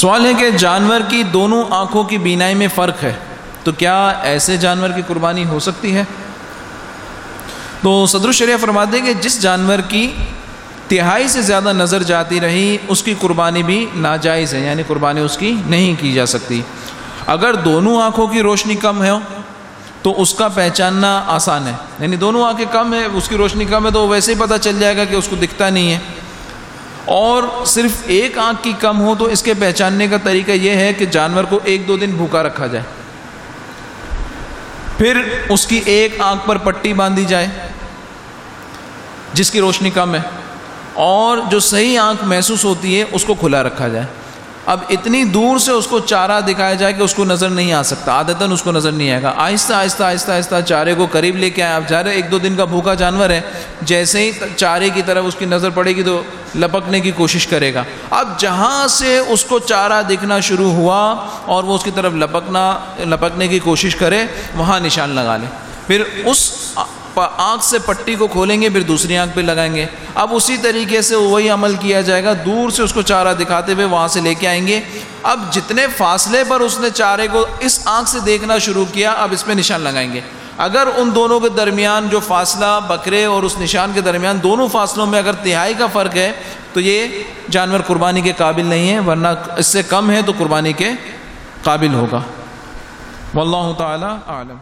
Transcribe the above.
سوال ہے کہ جانور کی دونوں آنکھوں کی بینائی میں فرق ہے، تو کیا ایسے جانور کی قربانی ہو سکتی ہے؟ تو صدر الشریعہ فرماتے ہیں کہ جس جانور کی تہائی سے زیادہ نظر جاتی رہی، اس کی قربانی بھی ناجائز ہے یعنی قربانی اس کی نہیں کی جا سکتی۔ اگر دونوں آنکھوں کی روشنی کم ہے، تو اس کا پہچاننا آسان ہے۔ یعنی دونوں آنکھیں کم ہے اس کی روشنی کم ہے، تو ویسے ہی پتہ چل جائے گا کہ اس کو دکھتا نہیں ہے۔ اور صرف ایک آنکھ کی کم ہو تو اس کے پہچاننے کا طریقہ یہ ہے کہ جانور کو ایک دو دن بھوکا رکھا جائے۔ پھر اس کی ایک آنکھ پر پٹی باندھی جائے، جس کی روشنی کم ہے، اور جو صحیح آنکھ محسوس ہوتی ہے، اس کو کھلا رکھا جائے۔ اب اتنی دور سے اس کو چارہ دکھایا جائے کہ اس کو نظر نہیں آ سکتا، عادتاً اس کو نظر نہیں آئے گا۔ آہستہ آہستہ آہستہ آہستہ چارے کو قریب لے کے آئے۔ آپ جا رہے ایک دو دن کا بھوکا جانور ہے، جیسے ہی چارے کی طرف اس کی نظر پڑے گی تو لپکنے کی کوشش کرے گا۔ اب جہاں سے اس کو چارہ دکھنا شروع ہوا اور وہ اس کی طرف لپکنا، لپکنے کی کوشش کرے، وہاں نشان لگا لے۔ پھر اس آنکھ سے پٹی کو کھولیں گے، پھر دوسری آنکھ پہ لگائیں گے۔ اب اسی طریقے سے وہی عمل کیا جائے گا۔ دور سے اس کو چارہ دکھاتے ہوئے وہاں سے لے کے آئیں گے۔ اب جتنے فاصلے پر اس نے چارے کو اس آنکھ سے دیکھنا شروع کیا، اب اس پہ نشان لگائیں گے۔ اگر ان دونوں کے درمیان جو فاصلہ، بکرے اور اس نشان کے درمیان دونوں فاصلوں میں اگر تہائی کا فرق ہے، تو یہ جانور قربانی کے قابل نہیں ہے، ورنہ اس سے کم ہے تو قربانی کے قابل ہوگا۔ واللہ تعالی عالم